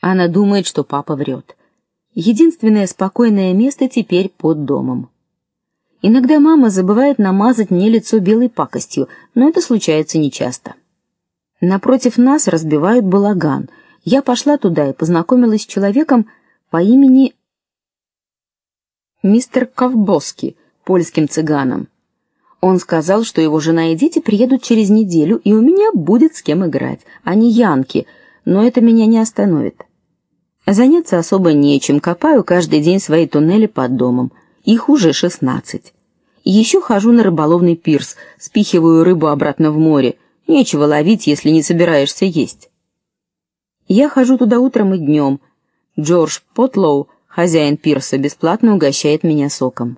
Она думает, что папа врет. Единственное спокойное место теперь под домом. Иногда мама забывает намазать мне лицо белой пакостью, но это случается нечасто. Напротив нас разбивают балаган. Я пошла туда и познакомилась с человеком по имени мистер Ковбоски, польским цыганом. Он сказал, что его жена и дети приедут через неделю, и у меня будет с кем играть. Они янки, но это меня не остановит. Заняться особо нечем, копаю каждый день свои туннели под домом. Их уже шестнадцать. Еще хожу на рыболовный пирс, спихиваю рыбу обратно в море. Нечего ловить, если не собираешься есть. Я хожу туда утром и днем. Джордж Потлоу, хозяин пирса, бесплатно угощает меня соком.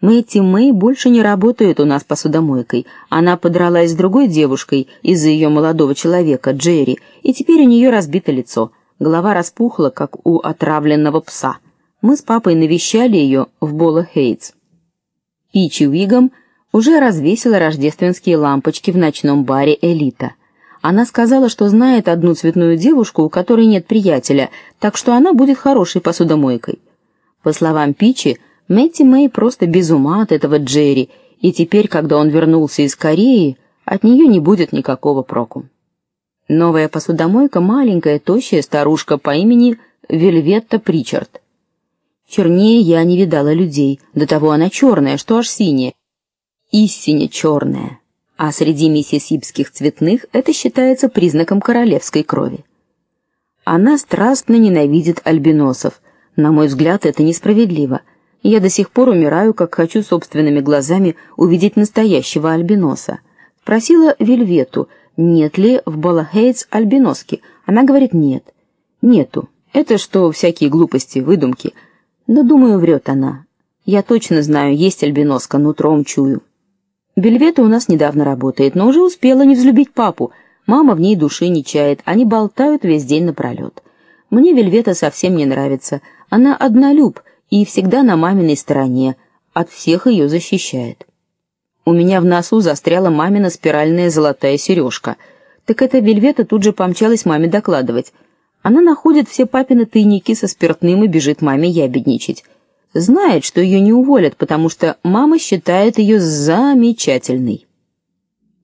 Мэтти Мэй больше не работает у нас посудомойкой. Она подралась с другой девушкой из-за ее молодого человека, Джерри, и теперь у нее разбито лицо. Голова распухла, как у отравленного пса. Мы с папой навещали ее в Болла-Хейтс. Пичи Уигом уже развесила рождественские лампочки в ночном баре Элита. Она сказала, что знает одну цветную девушку, у которой нет приятеля, так что она будет хорошей посудомойкой. По словам Пичи, Мэтти Мэй просто без ума от этого Джерри, и теперь, когда он вернулся из Кореи, от нее не будет никакого проку. Новая посудомойка маленькая, тощая старушка по имени Вельветта Причард. Чернее я не видала людей, до того она черная, что аж синяя. Истинно черная. А среди миссисипских цветных это считается признаком королевской крови. Она страстно ненавидит альбиносов. На мой взгляд, это несправедливо. Я до сих пор умираю, как хочу собственными глазами увидеть настоящего альбиноса. Спросила Вельвету, нет ли в Балахейтс альбиноски. Она говорит: "Нет". Нету. Это что, всякие глупости, выдумки. Но думаю, врет она. Я точно знаю, есть альбиноска, нутром чую. Бельвета у нас недавно работает, но уже успела не взлюбить папу. Мама в ней души не чает, они болтают весь день напролет. Мне Вельвета совсем не нравится. Она однолюб и всегда на маминой стороне, от всех ее защищает. У меня в носу застряла мамина спиральная золотая сережка. Так эта Вельвета тут же помчалась маме докладывать. Она находит все папины тайники со спиртным и бежит маме ябедничать. Знает, что ее не уволят, потому что мама считает ее замечательной.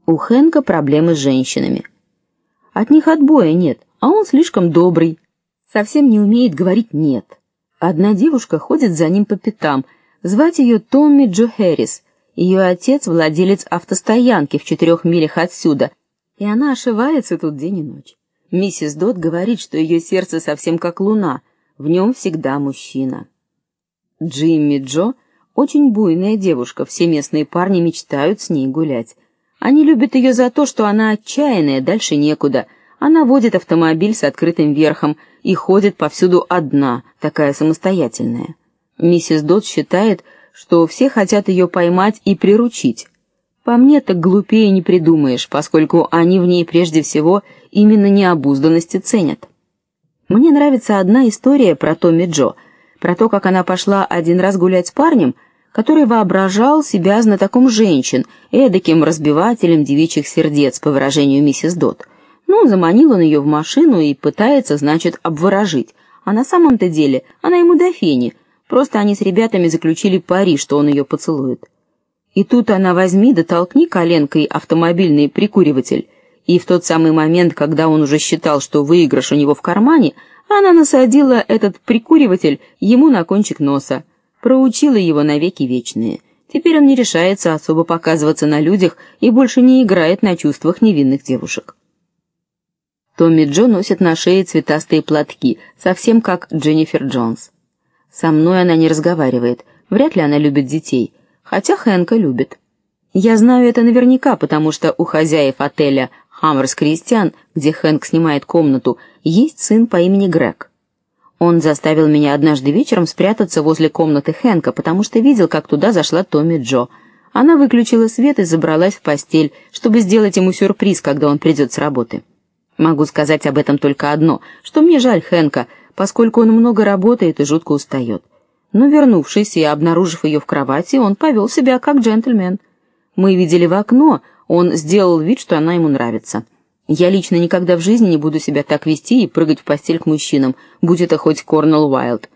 У Хенка проблемы с женщинами. От них отбоя нет, а он слишком добрый, совсем не умеет говорить нет. Одна девушка ходит за ним по пятам. Звать ее Томми Джо Хэрис. Ее отец владелец автостоянки в четырех милях отсюда, и она ошивается тут день и ночь. Миссис Дот говорит, что ее сердце совсем как луна, в нем всегда мужчина. Джимми Джо очень буйная девушка, все местные парни мечтают с ней гулять. Они любят ее за то, что она отчаянная, дальше некуда. Она водит автомобиль с открытым верхом и ходит повсюду одна, такая самостоятельная. Миссис Дот считает, что все хотят ее поймать и приручить. По мне так глупее не придумаешь, поскольку они в ней прежде всего именно необузданности ценят. Мне нравится одна история про Томми Джо, про то, как она пошла один раз гулять с парнем, который воображал себя знатоком женщин, эдаким разбивателем девичьих сердец, по выражению миссис Дот. Ну, заманил он ее в машину и пытается, значит, обворожить. А на самом-то деле она ему до фени – Просто они с ребятами заключили пари, что он ее поцелует. И тут она возьми да толкни коленкой автомобильный прикуриватель. И в тот самый момент, когда он уже считал, что выигрыш у него в кармане, она насадила этот прикуриватель ему на кончик носа, проучила его навеки вечные. Теперь он не решается особо показываться на людях и больше не играет на чувствах невинных девушек. Томми Джо носит на шее цветастые платки, совсем как Дженнифер Джонс. Со мной она не разговаривает. Вряд ли она любит детей, хотя Хэнка любит. Я знаю это наверняка, потому что у хозяев отеля Хаммерс Кристиан, где Хэнк снимает комнату, есть сын по имени Грег. Он заставил меня однажды вечером спрятаться возле комнаты Хэнка, потому что видел, как туда зашла Томми Джо. Она выключила свет и забралась в постель, чтобы сделать ему сюрприз, когда он придет с работы. Могу сказать об этом только одно, что мне жаль Хэнка, поскольку он много работает и жутко устает. Но вернувшись и обнаружив ее в кровати, он повел себя как джентльмен. Мы видели в окно, он сделал вид, что она ему нравится. Я лично никогда в жизни не буду себя так вести и прыгать в постель к мужчинам, будь это хоть Корнелл Уайлд.